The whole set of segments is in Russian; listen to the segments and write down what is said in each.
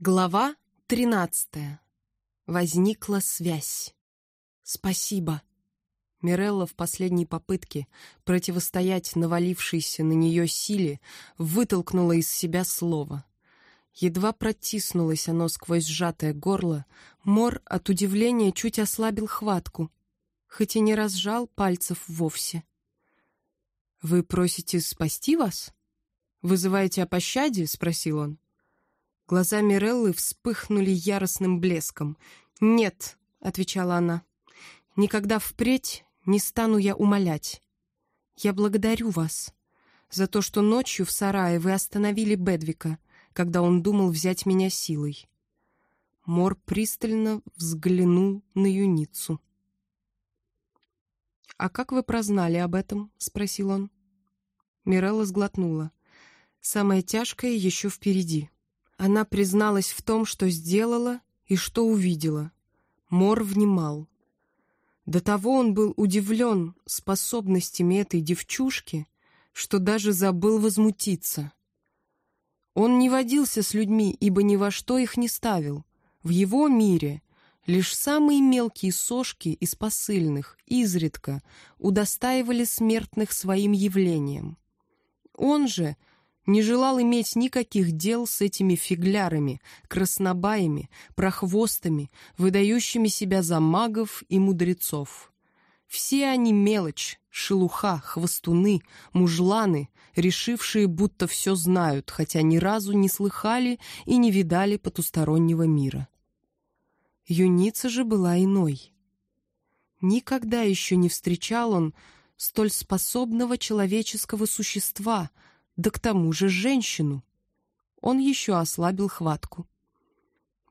Глава тринадцатая. Возникла связь. Спасибо. Мирелла в последней попытке противостоять навалившейся на нее силе вытолкнула из себя слово. Едва протиснулось оно сквозь сжатое горло, Мор от удивления чуть ослабил хватку, хоть и не разжал пальцев вовсе. «Вы просите спасти вас? Вызываете о пощаде?» — спросил он. Глаза Миреллы вспыхнули яростным блеском. «Нет», — отвечала она, — «никогда впредь не стану я умолять. Я благодарю вас за то, что ночью в сарае вы остановили Бедвика, когда он думал взять меня силой». Мор пристально взглянул на юницу. «А как вы прознали об этом?» — спросил он. Мирелла сглотнула. «Самое тяжкое еще впереди». Она призналась в том, что сделала и что увидела. Мор внимал. До того он был удивлен способностями этой девчушки, что даже забыл возмутиться. Он не водился с людьми, ибо ни во что их не ставил. В его мире лишь самые мелкие сошки из посыльных изредка удостаивали смертных своим явлением. Он же — не желал иметь никаких дел с этими фиглярами, краснобаями, прохвостами, выдающими себя за магов и мудрецов. Все они мелочь, шелуха, хвостуны, мужланы, решившие, будто все знают, хотя ни разу не слыхали и не видали потустороннего мира. Юница же была иной. Никогда еще не встречал он столь способного человеческого существа — да к тому же женщину. Он еще ослабил хватку.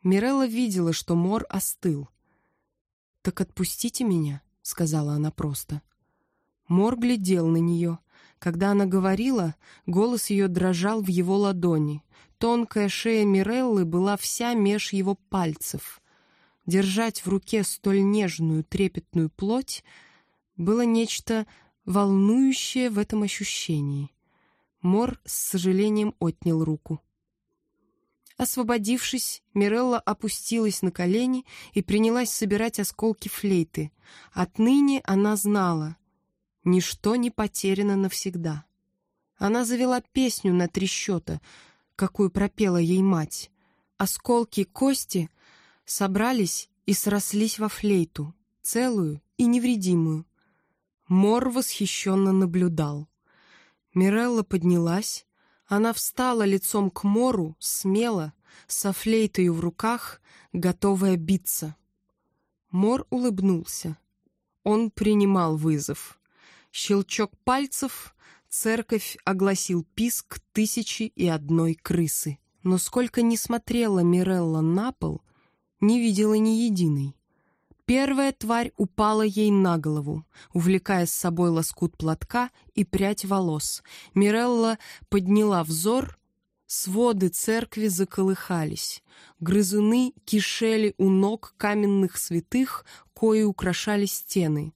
Мирелла видела, что Мор остыл. «Так отпустите меня», — сказала она просто. Мор глядел на нее. Когда она говорила, голос ее дрожал в его ладони. Тонкая шея Миреллы была вся меж его пальцев. Держать в руке столь нежную, трепетную плоть было нечто волнующее в этом ощущении. Мор с сожалением отнял руку. Освободившись, Мирелла опустилась на колени и принялась собирать осколки флейты. Отныне она знала, ничто не потеряно навсегда. Она завела песню на три счета, какую пропела ей мать. Осколки кости собрались и срослись во флейту, целую и невредимую. Мор восхищенно наблюдал. Мирелла поднялась. Она встала лицом к Мору, смело, со флейтою в руках, готовая биться. Мор улыбнулся. Он принимал вызов. Щелчок пальцев, церковь огласил писк тысячи и одной крысы. Но сколько ни смотрела Мирелла на пол, не видела ни единой. Первая тварь упала ей на голову, увлекая с собой лоскут платка и прядь волос. Мирелла подняла взор, своды церкви заколыхались. Грызуны кишели у ног каменных святых, кои украшали стены.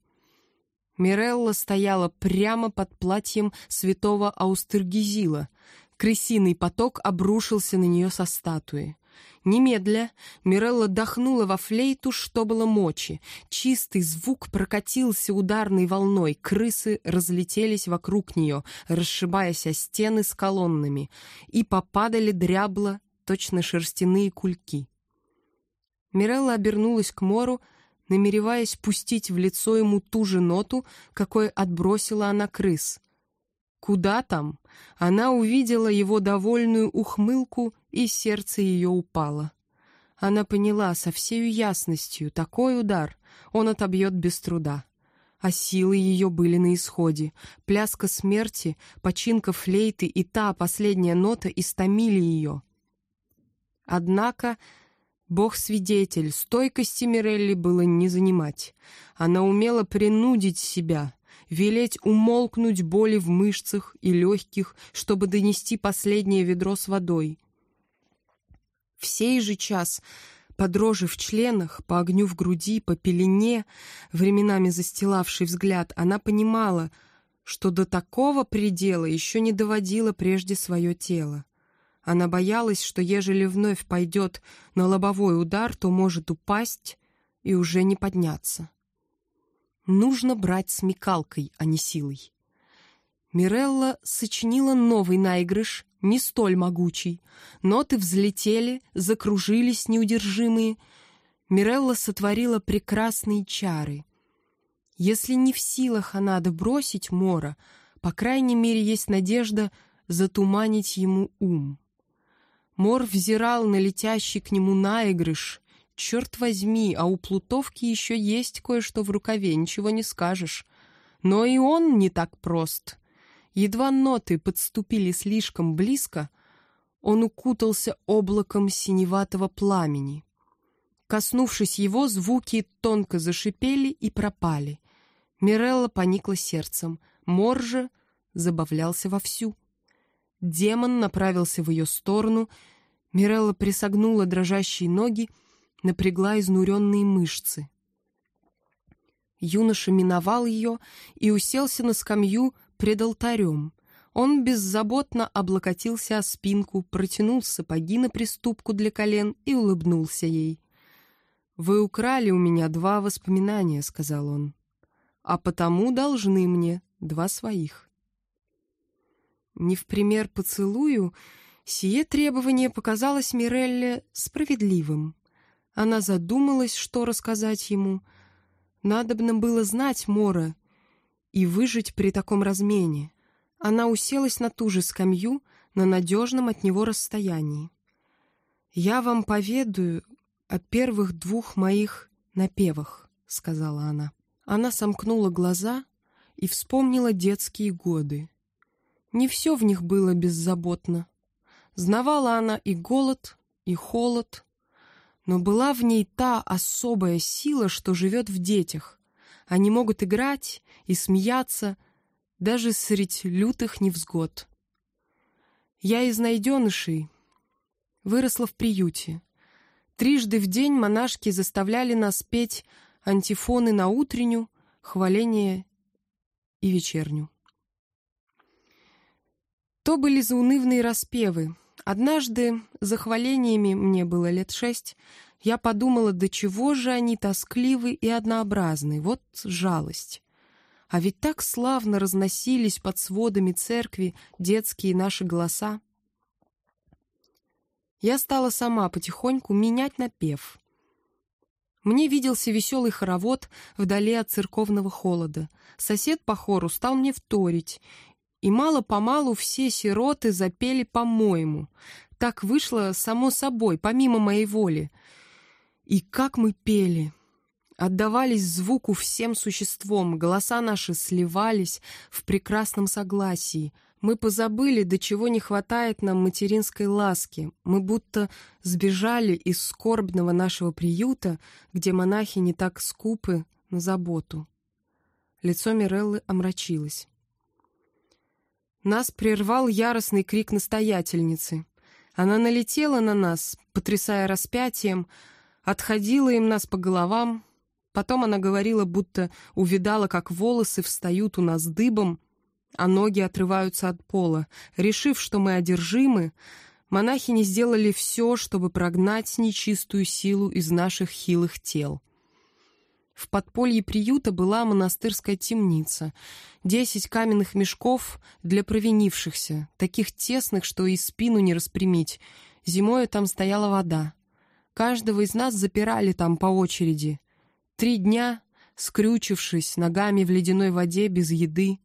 Мирелла стояла прямо под платьем святого Аустергизила. Крысиный поток обрушился на нее со статуи. Немедля Мирелла дохнула во флейту, что было мочи. Чистый звук прокатился ударной волной, крысы разлетелись вокруг нее, расшибаясь о стены с колоннами, и попадали дрябло, точно шерстяные кульки. Мирелла обернулась к Мору, намереваясь пустить в лицо ему ту же ноту, какой отбросила она крыс — Куда там? Она увидела его довольную ухмылку, и сердце ее упало. Она поняла со всей ясностью, такой удар он отобьет без труда. А силы ее были на исходе. Пляска смерти, починка флейты и та последняя нота истомили ее. Однако, бог-свидетель, стойкости Мирелли было не занимать. Она умела принудить себя — велеть умолкнуть боли в мышцах и легких, чтобы донести последнее ведро с водой. В сей же час, по дрожи в членах, по огню в груди, по пелене, временами застилавший взгляд, она понимала, что до такого предела еще не доводила прежде свое тело. Она боялась, что ежели вновь пойдет на лобовой удар, то может упасть и уже не подняться. Нужно брать смекалкой, а не силой. Мирелла сочинила новый наигрыш, не столь могучий. Ноты взлетели, закружились неудержимые. Мирелла сотворила прекрасные чары. Если не в силах она добросить Мора, по крайней мере, есть надежда затуманить ему ум. Мор взирал на летящий к нему наигрыш. Черт возьми, а у Плутовки еще есть кое-что в рукаве, ничего не скажешь. Но и он не так прост. Едва ноты подступили слишком близко, он укутался облаком синеватого пламени. Коснувшись его, звуки тонко зашипели и пропали. Мирелла поникла сердцем, Мор же забавлялся вовсю. Демон направился в ее сторону, Мирелла присогнула дрожащие ноги, напрягла изнуренные мышцы. Юноша миновал ее и уселся на скамью пред алтарем. Он беззаботно облокотился о спинку, протянул сапоги на приступку для колен и улыбнулся ей. «Вы украли у меня два воспоминания», — сказал он, — «а потому должны мне два своих». Не в пример поцелую, сие требование показалось Мирелле справедливым. Она задумалась, что рассказать ему. Надобно было знать Мора и выжить при таком размене. Она уселась на ту же скамью на надежном от него расстоянии. «Я вам поведаю о первых двух моих напевах», — сказала она. Она сомкнула глаза и вспомнила детские годы. Не все в них было беззаботно. Знавала она и голод, и холод, но была в ней та особая сила, что живет в детях. Они могут играть и смеяться даже средь лютых невзгод. Я из найденышей выросла в приюте. Трижды в день монашки заставляли нас петь антифоны на утреннюю, хваление и вечерню. То были заунывные распевы. Однажды, за хвалениями, мне было лет шесть, я подумала, до чего же они тоскливы и однообразны. Вот жалость. А ведь так славно разносились под сводами церкви детские наши голоса. Я стала сама потихоньку менять напев. Мне виделся веселый хоровод вдали от церковного холода. Сосед по хору стал мне вторить, и мало-помалу все сироты запели по-моему. Так вышло само собой, помимо моей воли. И как мы пели! Отдавались звуку всем существом, голоса наши сливались в прекрасном согласии. Мы позабыли, до чего не хватает нам материнской ласки. Мы будто сбежали из скорбного нашего приюта, где монахи не так скупы на заботу. Лицо Миреллы омрачилось. Нас прервал яростный крик настоятельницы. Она налетела на нас, потрясая распятием, отходила им нас по головам. Потом она говорила, будто увидала, как волосы встают у нас дыбом, а ноги отрываются от пола. Решив, что мы одержимы, монахини сделали все, чтобы прогнать нечистую силу из наших хилых тел. В подполье приюта была монастырская темница. Десять каменных мешков для провинившихся, таких тесных, что и спину не распрямить. Зимою там стояла вода. Каждого из нас запирали там по очереди. Три дня, скрючившись ногами в ледяной воде без еды.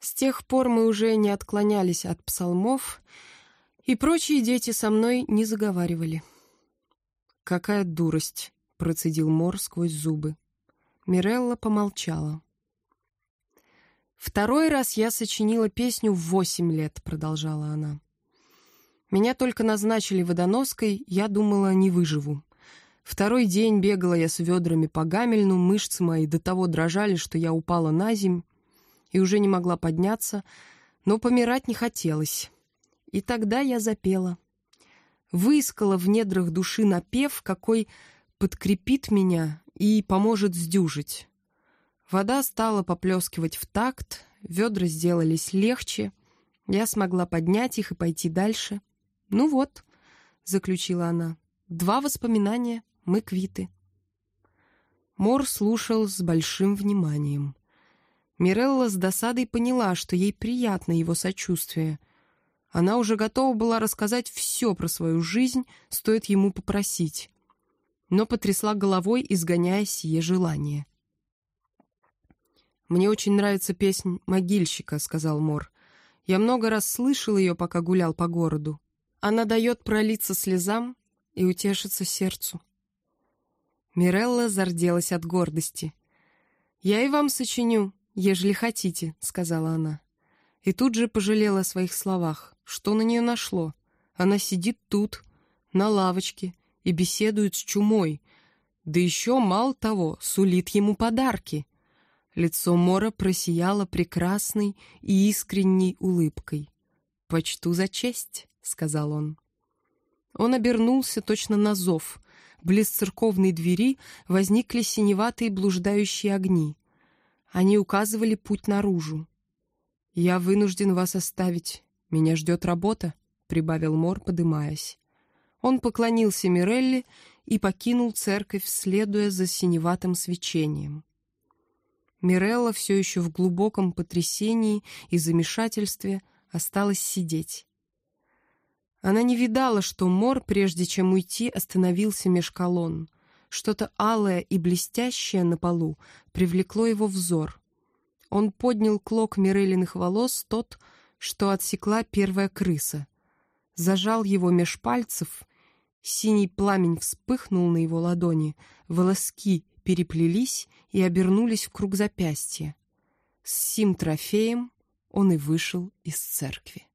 С тех пор мы уже не отклонялись от псалмов, и прочие дети со мной не заговаривали. «Какая дурость!» — процедил Мор сквозь зубы. Мирелла помолчала. «Второй раз я сочинила песню в восемь лет», — продолжала она. «Меня только назначили водоноской, я думала, не выживу. Второй день бегала я с ведрами по гамельну, мышцы мои до того дрожали, что я упала на земь и уже не могла подняться, но помирать не хотелось. И тогда я запела. Выискала в недрах души напев, какой подкрепит меня и поможет сдюжить. Вода стала поплескивать в такт, ведра сделались легче, я смогла поднять их и пойти дальше. «Ну вот», — заключила она, — «два воспоминания, мы квиты». Мор слушал с большим вниманием. Мирелла с досадой поняла, что ей приятно его сочувствие. Она уже готова была рассказать все про свою жизнь, стоит ему попросить. Но потрясла головой, изгоняя сие желание. «Мне очень нравится песнь «Могильщика», — сказал Мор. «Я много раз слышал ее, пока гулял по городу. Она дает пролиться слезам и утешиться сердцу». Мирелла зарделась от гордости. «Я и вам сочиню, ежели хотите», — сказала она. И тут же пожалела о своих словах. Что на нее нашло? Она сидит тут, на лавочке, и беседует с чумой. Да еще, мало того, сулит ему подарки. Лицо Мора просияло прекрасной и искренней улыбкой. «Почту за честь», — сказал он. Он обернулся точно на зов. Близ церковной двери возникли синеватые блуждающие огни. Они указывали путь наружу. «Я вынужден вас оставить. Меня ждет работа», — прибавил Мор, подымаясь. Он поклонился Мирелли и покинул церковь, следуя за синеватым свечением. Мирелла все еще в глубоком потрясении и замешательстве осталась сидеть. Она не видала, что Мор, прежде чем уйти, остановился меж колонн. Что-то алое и блестящее на полу привлекло его взор. Он поднял клок Мирелиных волос, тот, что отсекла первая крыса. Зажал его меж пальцев, синий пламень вспыхнул на его ладони, волоски переплелись и обернулись в круг запястья. С сим трофеем он и вышел из церкви.